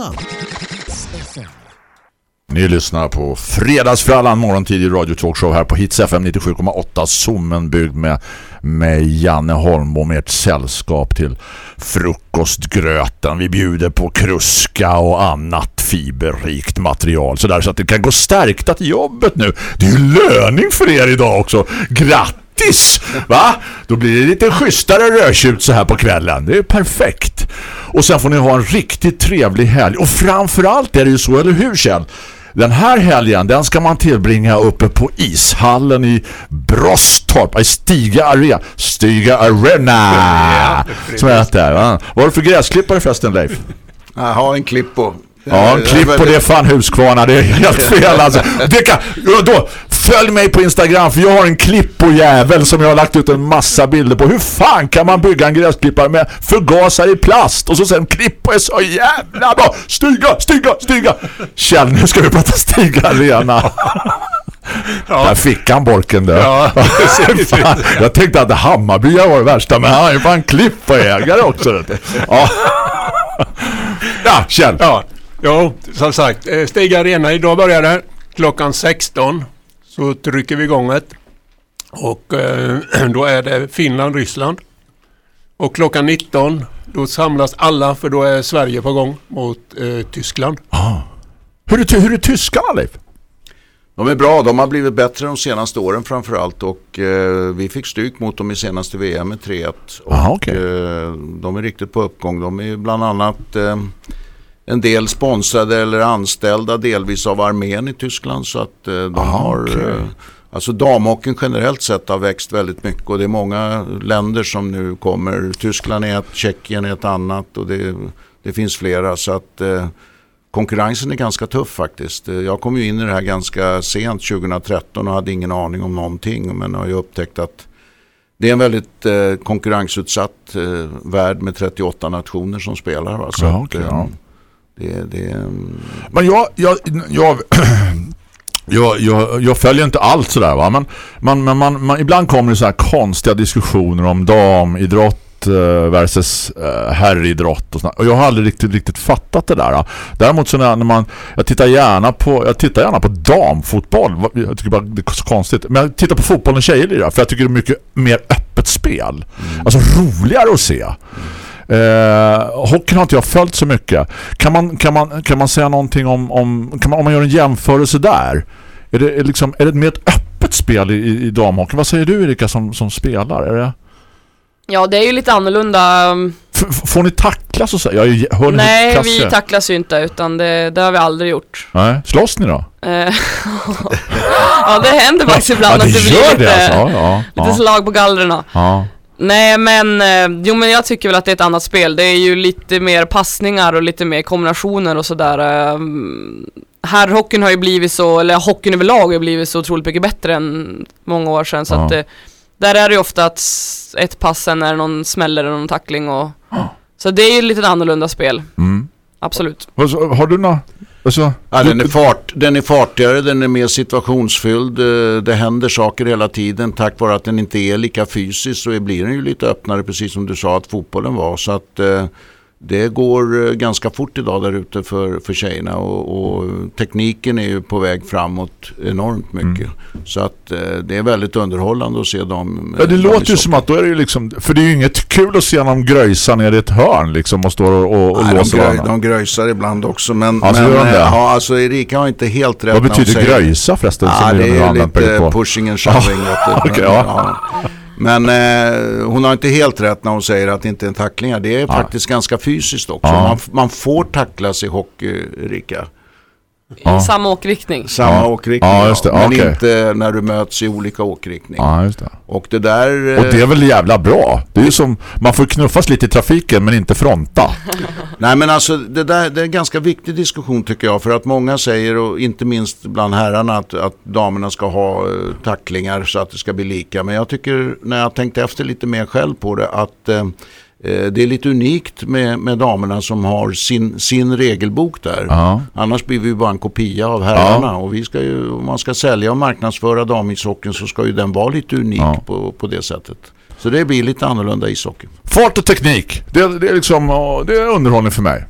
Fredagsfrallan.
Ni lyssnar på Fredagsfrallan morgontid radio talkshow här på Hits FM 97,8 Zoomen byggd med, med Janne Holmbom ert sällskap till frukostgröten. Vi bjuder på kruska och annat fiberrikt material så där så att det kan gå stärkta till jobbet nu. Det är ju löning för er idag också. Grattis! Va? Då blir det lite schysstare rödtjut så här på kvällen. Det är perfekt. Och sen får ni ha en riktigt trevlig helg. Och framförallt är det ju så, eller hur Kjell? Den här helgen, den ska man tillbringa uppe på ishallen i Brostorp, i Stiga Arena. Stiga Arena! som heter. Va? Vad är det för gräsklippare förresten, Leif?
Jag har en klippo.
Ja, en klipp på det fan Huskvarna, det är helt fel alltså. Det kan, ja, då, följ mig på Instagram för jag har en klipp på jävel som jag har lagt ut en massa bilder på. Hur fan kan man bygga en gräsklippare med förgasare i plast och så sen klippa är så jävla bra. Stiga, stiga, stiga. Kjell, nu ska vi prata Stiga Arena. Där fick han borken där.
Ja,
jag tänkte att Hammarby var det värsta, men han är fan klippägare också. Ja. ja, Kjell.
Ja, jo, som sagt, eh, Stig Arena idag börjar det. Klockan 16 så trycker vi igång det. Och eh, då är det Finland-Ryssland. Och klockan 19 då samlas alla för då är Sverige på gång mot eh, Tyskland.
Hur är, hur är tyskarna, Leif?
De är bra, de har blivit bättre de senaste åren framförallt och eh, vi fick stryk mot dem i senaste VM med 3-1. Och,
Aha, okej.
eh, de är riktigt på uppgång. De är bland annat eh, en del sponsrade eller anställda delvis av armén i Tyskland så att eh, de
Aha,
har
okej.
eh, Alltså damhockeyn generellt sett har växt väldigt mycket och det är många länder som nu kommer. Tyskland är ett, Tjeckien är ett annat och det, det finns flera så att eh, konkurrensen är ganska tuff faktiskt. Eh, Jag kom ju in i det här ganska sent 2013 och hade ingen aning om någonting. Men har ju upptäckt att det är en väldigt eh, konkurrensutsatt eh, värld med 38 nationer som spelar. Va? Så
Ja,
att,
okej,
eh,
ja.
Det, det, mm,
Men jag, jag, jag, jag, jag, jag följer inte allt sådär va. Men, man, men man, man, ibland kommer det så här konstiga diskussioner om damidrott eh, versus eh, herridrott och, sånt. och jag har aldrig riktigt, riktigt fattat det där. Däremot så när, man jag tittar gärna på jag tittar gärna på damfotboll. Jag tycker bara det är så konstigt. Men jag tittar på fotboll och tjejer för jag tycker det är mycket mer öppet spel. Alltså roligare att se. Eh, hockeyn har inte jag följt så mycket. Kan man, kan man, kan man säga någonting om, om, kan man, om man gör en jämförelse där? Är det, är liksom, är det mer ett öppet spel i, i, damhockeyn? Vad säger du Erika som, som spelar? Är det,
Ja, det är ju lite annorlunda. um,
f, får ni tacklas och så? Jag hör
Nej, vi tacklas ju inte utan det, det har vi aldrig gjort.
Nej, slåss ni då?
Eh, ja, det händer faktiskt ibland
ja,
att det blir
gör
lite,
det alltså. Ja,
lite
ja,
slag på gallrarna.
ja.
Nej men, eh, jo men jag tycker väl att det är ett annat spel. Det är ju lite mer passningar och lite mer kombinationer och sådär. Herrhockeyn har ju blivit så, eller hockeyn överlag har ju blivit så otroligt mycket bättre än många år sedan. Så
Ja.
att eh, där är det ju ofta att ett pass sen är det någon smäll eller någon tackling och Så det är ju lite annorlunda spel.
Mm.
Absolut.
Har du något? Alltså,
Ja, den, är fart, den är fartigare, den är mer situationsfylld. Eh, det händer saker hela tiden tack vare att den inte är lika fysisk så blir den ju lite öppnare precis som du sa att fotbollen var. Så att eh, det går eh, ganska fort idag där ute för, för tjejerna och, och tekniken är ju på väg framåt enormt mycket. Så att eh, det är väldigt underhållande att se dem.
Ja, det
eh,
låter ju som att då är det ju liksom för det är ju inget kul att se någon gröjsa ner i ett hörn liksom och står och, och, och
Nej, de,
låser
gröj, de gröjsar ibland också. Men,
Alltså,
men
de det?
eh, ja, alltså Erika har inte helt rätt
Vad betyder gröjsa förresten?
Ja, det är ju lite pushing and shoving.
Okej, ja.
Men eh, hon har inte helt rätt när hon säger att det inte är en tackling. Det är faktiskt ganska fysiskt också.
Ja.
Man, man får tacklas i hockey, Erika.
I
Ja.
samma åkriktning.
Samma
Ja.
åkriktning.
Ja, just det.
Men
Okej.
inte när du möts i olika åkriktning.
Ja, just det.
Och det där... eh,
Och det är väl jävla bra. Det är ju som, man får knuffas lite i trafiken men inte fronta.
Nej men alltså det där det är en ganska viktig diskussion tycker jag. För att många säger, och inte minst bland herrarna, att, att damerna ska ha eh, tacklingar så att det ska bli lika. Men jag tycker, när jag tänkte efter lite mer själv på det, att eh, eh, det är lite unikt med, med damerna som har sin, sin regelbok där.
Ja.
Annars blir vi ju bara en kopia av herrarna. Och vi ska ju, om man ska sälja och marknadsföra damishockeyn så ska ju den vara lite unik
Ja.
på, på det sättet. Så det blir lite annorlunda ishockey.
Fart och teknik. Det, det är liksom ja, det är underhållning för mig.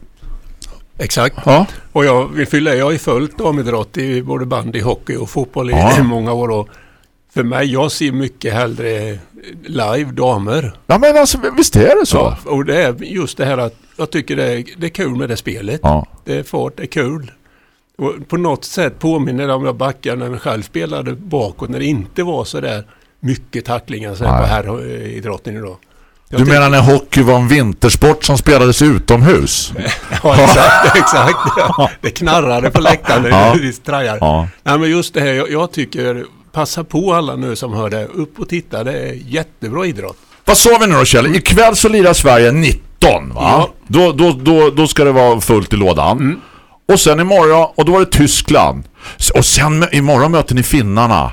Exakt.
Ja.
Och jag vill fylla, jag har ju följt damidrott i både bandy, hockey och fotboll i
Ja.
många år. Och för mig, jag ser mycket hellre live damer.
Ja men alltså visst är det så.
Ja, och det är just det här att jag tycker det är, det är kul med det spelet.
Ja.
Det är fart, det är kul. Och på något sätt påminner det om jag backar när jag själv spelade bakåt när det inte var så där mycket tacklingar så här på herridrotten idag. Jag
Du menar när hockey var en vintersport som spelades utomhus?
Ja, exakt. exakt ja. Det knarrade på läktaren
Ja. Ja.
Nej, men just det här, jag, jag tycker, passa på alla nu som hör det, upp och titta, det är jättebra idrott.
Vad sa vi nu då Kjell? Ikväll så lirar Sverige 19 va?
Ja.
Då, då, då, då ska det vara fullt i lådan. Och sen imorgon, och då var det Tyskland. Och sen imorgon möter ni finnarna.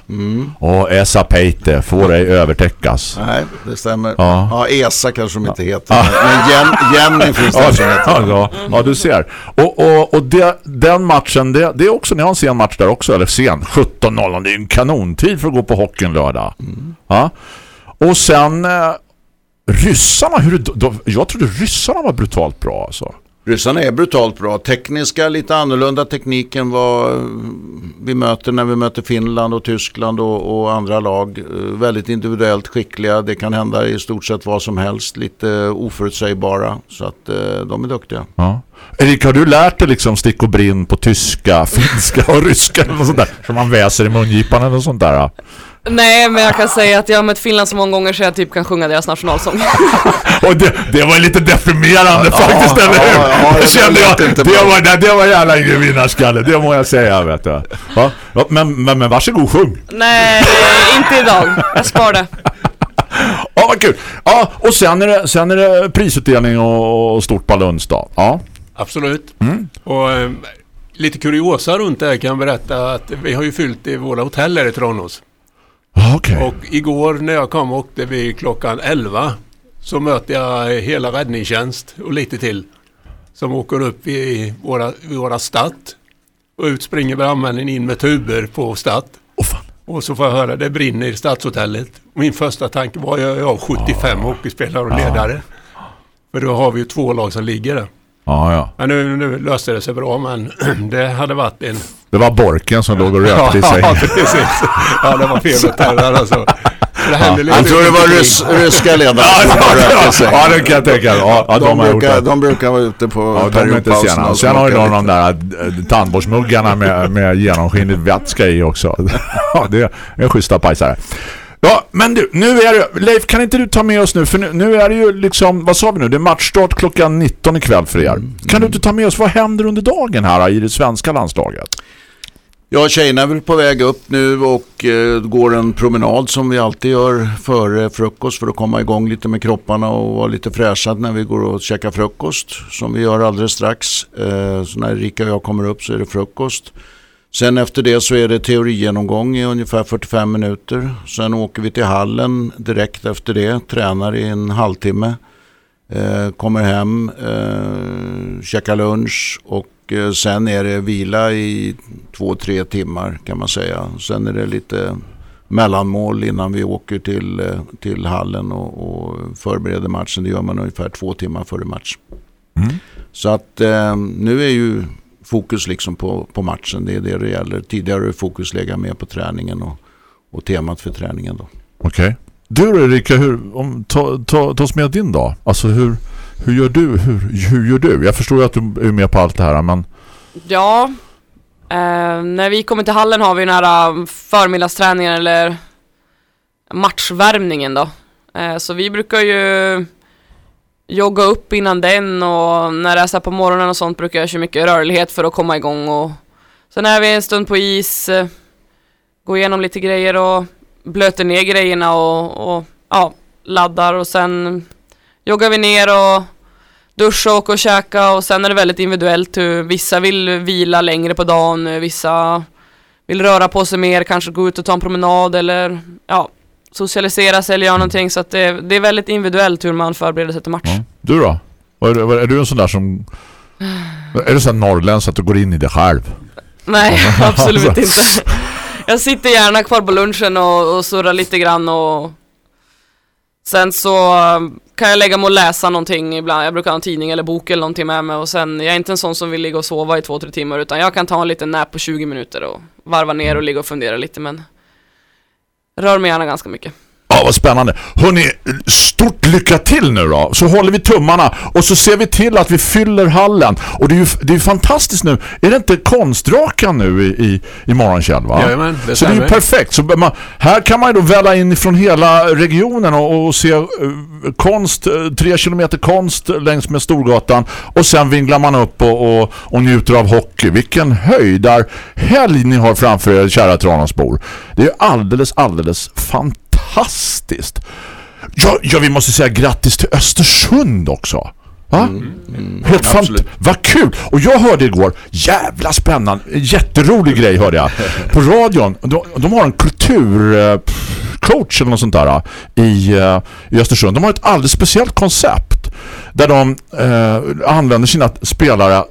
Och Esa Peite får ej övertäckas.
Nej, det stämmer.
Ja.
Ja, ESA kanske de inte heter. Men Jen, Jenny finns det
Ja,
som heter.
ja, ja, ja, du ser. Och, och, och det, den matchen, det, det är också, ni har en sen match där också, eller sen, 17.00. Det är en kanontid för att gå på hockeyn lördag. Ja. Och sen eh, ryssarna, hur, de, jag trodde ryssarna var brutalt bra alltså.
Ryssarna är brutalt bra. Tekniska, lite annorlunda teknik än vad eh, vi möter när vi möter Finland och Tyskland och, och andra lag. Eh, väldigt individuellt skickliga. Det kan hända i stort sett vad som helst. Lite oförutsägbara. Så att eh, de är duktiga.
Ja. Erik, har du lärt dig liksom stick och brinn på tyska, finska och ryska eller något sånt där? Som man väser i mungipan eller sånt där?
Nej men jag kan säga att jag har mött Finland så många gånger så jag typ kan sjunga deras nationalsång.
Och det, det var lite deprimerande faktiskt, eller hur?
ja, ja,
det kände jag. Det var, det, det var jävla ingen vinnarskalle, det må jag säga, vet du. Ja, men, men, men varsågod, sjung.
Nej, inte idag. Jag spar det.
Ja, vad kul. Ja, och sen är det, sen är det prisutdelning och, och stort balunsdag. Ja.
Absolut.
Mm.
Och eh, lite kuriosa runt det här kan jag berätta att vi har ju fyllt i våra hotell här i Tranås.
Ah, Okej.
Och igår när jag kom och åkte vi klockan 11 så mötte jag hela räddningstjänst och lite till som åker upp i våra, i våra stadt. Och ut springer brandmännen in med tuber på stadt.
Fan.
Och så får jag höra det brinner i stadshotellet. Min första tanke var jag är av 75 hockeyspelare och ledare. För då har vi ju två lag som ligger där.
Ja, ja.
Men nu, nu löste det sig bra men det hade varit en...
Det var Borken som låg och rökte i sig.
Ja, precis. Ja, det var fel att där alltså. Lite-
Jag tror det var rys, ryska ledare
Ja,
som
ja,
rökte
ja,
sig.
ja, det kan jag tänka. Ja, ja,
de,
de
brukar, de brukar vara ute på
Ja, sena. Och sen har ju de de där äh, tandborstmuggarna med, med genomskinlig vätska i också. Ja, det är schyssta pajsare. Ja, men du, nu är det... Leif, kan inte du ta med oss nu? För nu, nu är det ju liksom... Vad sa vi nu? Det är matchstart klockan 19 ikväll för er. Kan du inte ta med oss? Vad händer under dagen här i det svenska landslaget?
Ja, tjejerna är väl på väg upp nu och eh, går en promenad som vi alltid gör före frukost för att komma igång lite med kropparna och vara lite fräscha när vi går och käkar frukost som vi gör alldeles strax. Eh, så när Rika och jag kommer upp så är det frukost. Sen efter det så är det teorigenomgång i ungefär 45 minuter. Sen åker vi till hallen direkt efter det, tränar i en halvtimme. Eh, kommer hem, eh, käkar lunch och eh, sen är det vila i två, tre timmar kan man säga. Sen är det lite mellanmål innan vi åker till, eh, till hallen och, och förbereder matchen. Det gör man ungefär två timmar före match.
Mm.
Så att eh, nu är ju fokus liksom på, på matchen. Det är det det gäller. Tidigare har fokus legat mer på träningen och, och temat för träningen då.
Okej. Du då Erika, hur, om, ta, ta, ta oss med din dag. Alltså hur, hur gör du? Hur, hur gör du? Jag förstår ju att du är med på allt det här, men...
Ja, eh, när vi kommer till hallen har vi den här um, förmiddagsträningen eller matchvärmningen då. Eh, så vi brukar ju jogga upp innan den och när det är så här på morgonen och sånt brukar jag köra mycket rörlighet för att komma igång och sen är vi en stund på is, eh, går igenom lite grejer och blöter ner grejerna och, och ja, laddar och sen joggar vi ner och duscha och och käka och sen är det väldigt individuellt hur vissa vill vila längre på dagen, vissa vill röra på sig mer, kanske gå ut och ta en promenad eller ja, socialisera sig eller göra någonting så att det, det är väldigt individuellt hur man förbereder sig till match.
Ja. Du då? Är, du- är du en sån där som... Är du sån norrländsk att du går in i det själv?
Nej, absolut
Alltså.
inte. Jag sitter gärna kvar på lunchen och, och surrar lite grann och sen så kan jag lägga mig och läsa någonting ibland. Jag brukar ha en tidning eller bok eller någonting med mig och sen, jag är inte en sån som vill ligga och sova i två, tre timmar utan jag kan ta en liten nap på 20 minuter och varva ner och ligga och fundera lite men rör mig gärna ganska mycket.
Ja, vad spännande. Hörrni, stort lycka till nu då. Så håller vi tummarna och så ser vi till att vi fyller hallen. Och det är ju det är fantastiskt nu. Är det inte konstrakan nu i, i, i morgonkväll va?
Jajamän, det
så det är ju perfekt. Så man, här kan man ju då välla in från hela regionen och, och se eh, konst, eh, tre kilometer konst längs med Storgatan. Och sen vinglar man upp och, och, och njuter av hockey. Vilken höjdar helg ni har framför er, kära Tranåsbor. Det är ju alldeles, alldeles fantastiskt. Ja, ja, vi måste säga grattis till Östersund också. Va? Helt fant-
absolut.
Vad kul! Och jag hörde igår, jävla spännande, jätterolig grej hörde jag. På radion, de, de har en kulturcoach eller något sånt där eh, i, eh, i Östersund. De har ett alldeles speciellt koncept där de eh, använder sina spelare. Eh,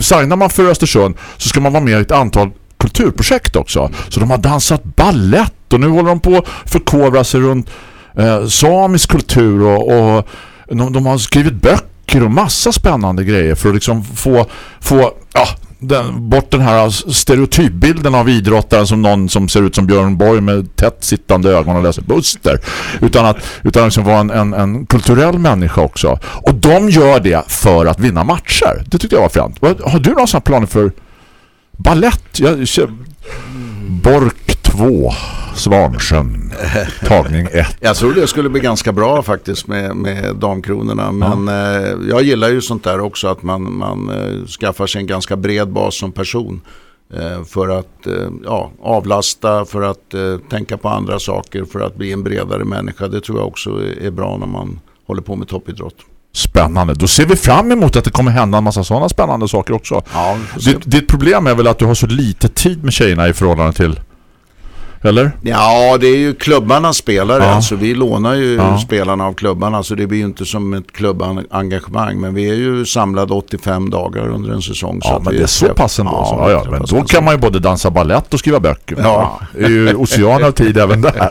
signar man för Östersund så ska man vara med i ett antal kulturprojekt också. Så de har dansat ballett och nu håller de på att förkovra sig runt eh, samisk kultur och, och de, de har skrivit böcker och massa spännande grejer för att liksom få, få ja, den, bort den här stereotypbilden av idrottaren som någon som ser ut som Björn Borg med tätt sittande ögon och läser Buster. Utan att utan liksom vara en, en, en kulturell människa också. Och de gör det för att vinna matcher. Det tyckte jag var fränt. Har du några sådana planer för ballett? Jag, Bork 2 Svansjön tagning 1
Jag tror det skulle bli ganska bra faktiskt med, med damkronorna. Men eh, jag gillar ju sånt där också att man, man eh, skaffar sig en ganska bred bas som person. Eh, för att eh, ja, avlasta, för att eh, tänka på andra saker, för att bli en bredare människa. Det tror jag också är, är bra när man håller på med toppidrott.
Spännande. Då ser vi fram emot att det kommer hända en massa sådana spännande saker också.
Ja.
Ditt, ditt problem är väl att du har så lite tid med tjejerna i förhållande till... Eller?
Ja, det är ju klubbarnas spelare.
Ja.
Alltså, vi lånar ju
Ja.
spelarna av klubbarna så det blir ju inte som ett klubbengagemang. Men vi är ju samlade 85 dagar under en säsong.
Ja, men det är så pass ändå.
Ja,
så. Ja, ja, men då kan man ju både dansa ballett och skriva böcker.
Ja.
Det är ju ocean av tid även där.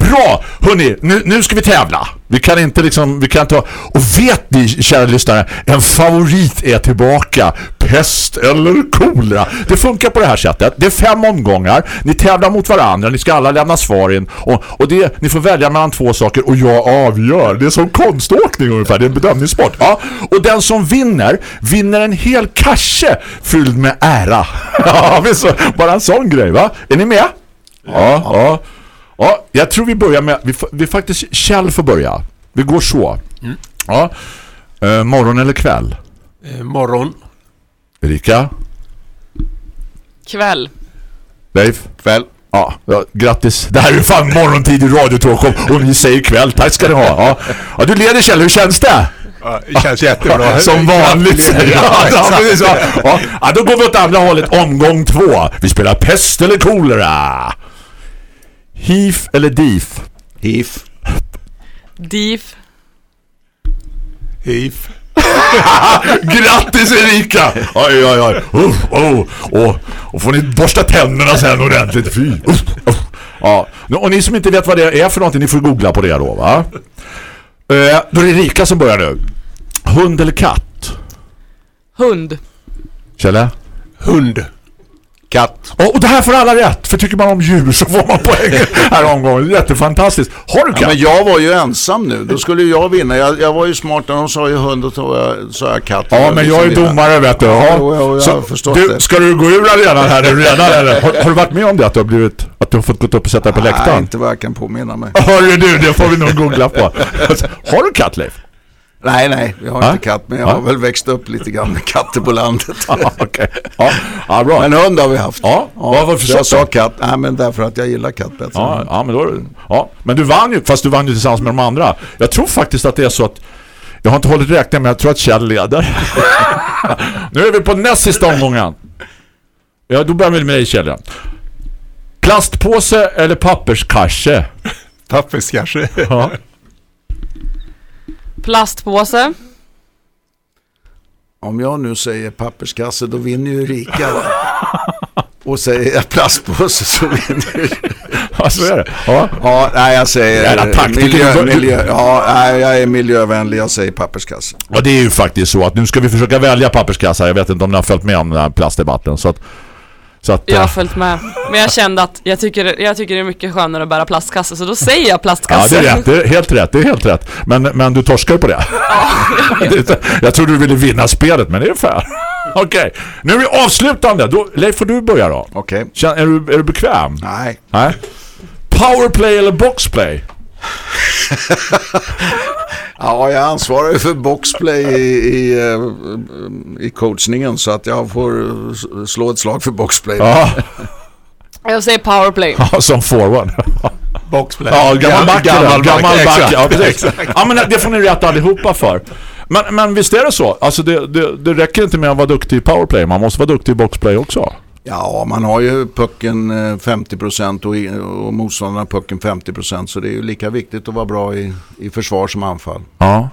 Bra! Hörni, nu, nu ska vi tävla. Vi kan inte liksom, vi kan ta... Och vet ni, kära lyssnare, en favorit är tillbaka. Pest eller kolera. Det funkar på det här sättet. Det är fem omgångar. Ni tävlar mot varandra. Ni ska alla lämna svar in. Och, och det, ni får välja mellan två saker och jag avgör. Det är som konståkning ungefär. Det är en bedömningssport. Ja. Och den som vinner, vinner en hel kasse fylld med ära. Ja, visst. Bara en sån grej, va? Är ni med? Ja, ja. Ja, jag tror vi börjar med... Vi, vi faktiskt... Kjell får börja. Vi går så. Ja. Eh, morgon eller kväll?
Eh, morgon.
Erika?
Kväll.
Leif?
Kväll.
Ja, ja, grattis. Det här är ju fan morgontid i radiotråk och, och ni säger kväll. Tack ska ni ha. Ja, ja du leder Kjell. Hur känns det?
Ja, det känns jättebra.
Som vanligt.
Ja,
ja, då går vi åt andra hållet. Omgång två. Vi spelar pest eller kolera. HIF eller DIF?
HIF.
DIF.
HIF.
Grattis Erika! Oj, oj, oj. Uff, oh, oh. Och får ni borsta tänderna sen ordentligt. Fy. Uff, uff. Ja. Och ni som inte vet vad det är för någonting, ni får googla på det då va? Eh, då är det Erika som börjar nu. Hund eller katt?
Hund.
Kjelle?
Hund.
Katt.
Oh, och det här får alla rätt, för tycker man om djur så får man poäng här omgången. Jättefantastiskt. Har du katt?
Ja, men jag var ju ensam nu. Då skulle jag vinna. Jag, jag var ju smart när de sa ju hund och jag, sa jag katt.
Ja, men jag är
Liksom
domare vet du. Ja.
Jo, jo, jag
Så,
förstått
du,
det.
Ska du gå ur arenan här nu redan eller? Har, har du varit med om det att du har blivit att du har fått gå upp och sätta dig på
Nej,
läktaren?
inte vad jag kan påminna mig.
Hörru du, det får vi nog googla på. Har du katt Leif?
Nej, nej, jag har
Ja?
inte katt. Men jag
Ja.
har väl växt upp lite grann med katter på landet.
Ja, okej. Ja, ja, bra.
Men hund har vi haft.
Ja, vad var det för
så jag sa katt. Nej, men därför att jag gillar katt bättre.
Ja, ja, men då, ja, men du vann ju, fast du vann ju tillsammans med de andra. Jag tror faktiskt att det är så att jag har inte hållit räkning men jag tror att Kjell leder. nu är vi på näst sista omgången. Ja, då börjar vi med dig Kjell. Plastpåse eller papperskasse?
Papperskasse.
Ja.
Plastpåse.
Om jag nu säger papperskasse då vinner ju Rika. Och säger jag plastpåse så vinner ju...
ja, så är det. Ja.
Ja, nej jag säger
Jävla taktiker.
miljö,
Du-
miljö, ja, nej, jag är miljövänlig, jag säger papperskasse.
Och det är ju faktiskt så att nu ska vi försöka välja papperskassar. Jag vet inte om ni har följt med om den här plastdebatten. Så att, så att,
Jag har
eh,
följt med. Men jag kände att jag tycker, jag tycker det är mycket skönare att bära plastkasse, så då säger jag
Ja,
plastkasse.
det är rätt. Det är helt rätt. Det är helt rätt. Men, men du torskar på det. Det- jag tror du ville vinna spelet, men det är fair. Okej, nu är vi avslutande. Då, Leif, får du börja då?
Okej.
Känn- Är, du, är du bekväm?
Nej.
Nej. Powerplay eller boxplay?
Ja, jag ansvarar ju för boxplay i, i, eh, i coachningen så att jag får eh, slå ett slag för boxplay.
Ja,
Jag säger powerplay.
ja, som forward.
Boxplay.
Ja, gammal back.
Gammal
Gammal
back.
Ja, precis. ja, men det får ni rätt allihopa för. Men, men visst är det så? Alltså det, det, det räcker inte med att vara duktig i powerplay. Man måste vara duktig i boxplay också.
Ja, man har ju pucken eh, 50% och, och motståndarna pucken 50% så det är ju lika viktigt att vara bra i, i försvar som anfall.
Ja.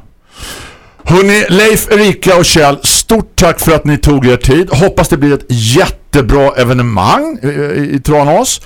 Hörrni, Leif, Erika och Kjell, stort tack för att ni tog er tid. Hoppas det blir ett jättebra evenemang i, i, i Tranås.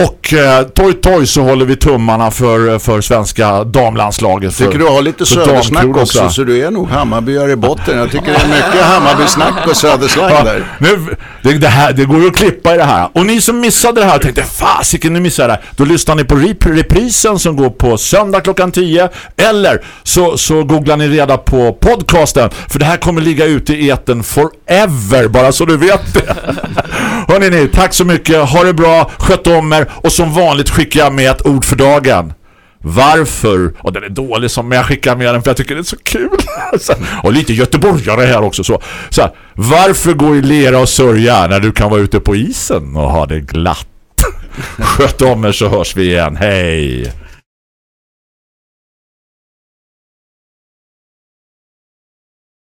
Och eh, toj toj så håller vi tummarna för, för svenska damlandslaget. För,
Tycker du har lite södersnack också
så.
du är nog Hammarbyare i botten. Jag tycker det är mycket Hammarbysnack och söderslang
Ja,
där.
nu, det, det, här, det går ju att klippa i det här. Och ni som missade det här tänkte, fasiken nu missade det. här." Då lyssnar ni på rep reprisen som går på söndag klockan 10. Eller så, så googlar ni reda på podcasten. För det här kommer ligga ute i eten forever, bara så du vet det. Hörrni ni, tack så mycket. Ha det bra, sköt om er. Och som vanligt skickar jag med ett ord för dagen. Varför? Och den är dålig som men jag skickar med den för jag tycker det är så kul. Och lite göteborgare här också. Så, så här, varför gå i lera och sörja när du kan vara ute på isen och ha det glatt? Sköt om er så hörs vi igen. Hej!